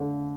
Amen.